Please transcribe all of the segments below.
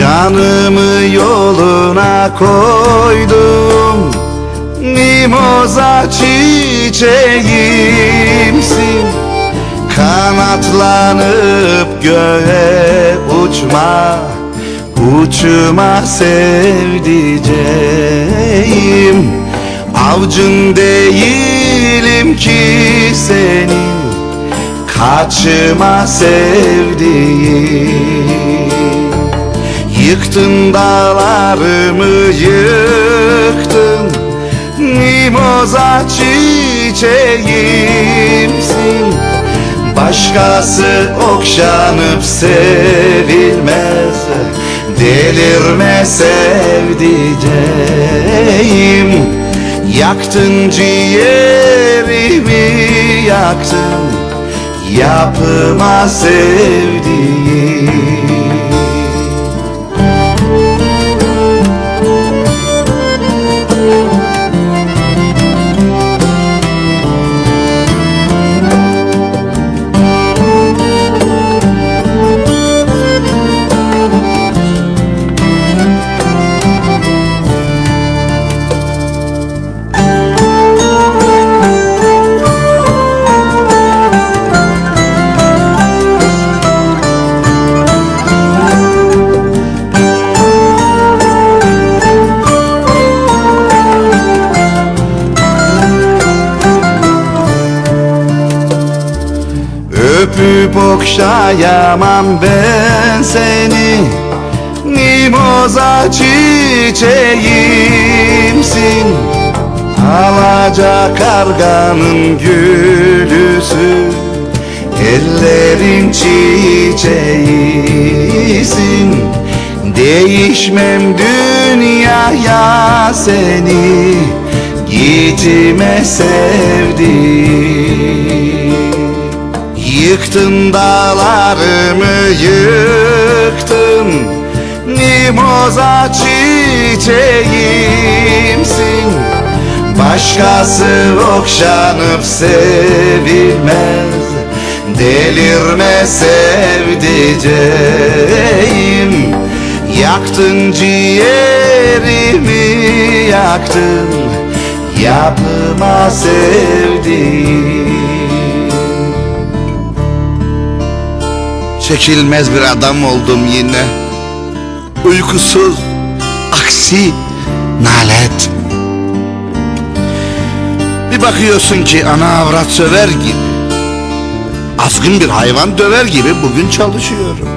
Canımı yoluna koydum. Mimoza çiçeğimsin. Kanatlanıp göğe uçma. Uçma sevdiceğim. Avcın değilim ki senin. Kaçma sevdiğim Yıktın dağlarımı yıktın. Mimoza çiçeğimsin. Başkası okşanıp sevilmez. Delirme sevdiceğim. Yaktın ciğerimi yaktın. Yapma sevdiğim Öpüp okşayamam ben seni. Mimoza çiçeğimsin. Alaca karganın gülüsü. Ellerin çiçeğisin. Değişmem dünyaya seni. Gitme sevdiğim Yıktın dağlarımı yıktın. Mimoza çiçeğimsin. Başkası okşanıp sevilmez. Delirme sevdiceğim. Yaktın ciğerimi yaktın. Yapma sevdiğim Çekilmez bir adam oldum yine. Uykusuz, aksi, nalet. Bir bakıyorsun ki ana avrat söver gibi Azgın bir hayvan döver gibi bugün çalışıyorum.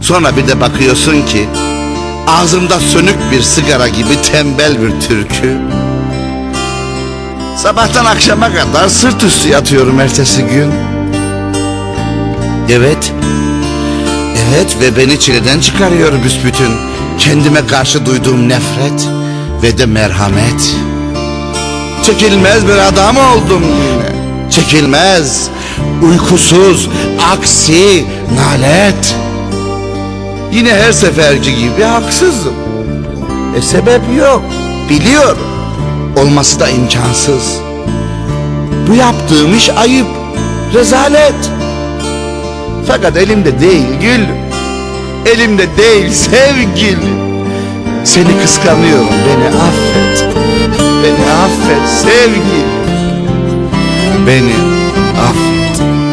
Sonra bir de bakıyorsun ki Ağzımda sönük bir sigara gibi tembel bir türkü. Sabahtan akşama kadar sırt üstü yatıyorum ertesi gün Evet. Evet ve beni çileden çıkarıyor büsbütün. Kendime karşı duyduğum nefret ve de merhamet. Çekilmez bir adam oldum yine. Çekilmez, uykusuz, aksi, nalet. Yine her seferki gibi haksızım. E sebep yok, biliyorum. Olması da imkansız. Bu yaptığım iş ayıp, rezalet. Fakat elimde değil gül. Elimde değil sevgilim Seni kıskanıyorum beni affet. Beni affet sevgilim Beni affet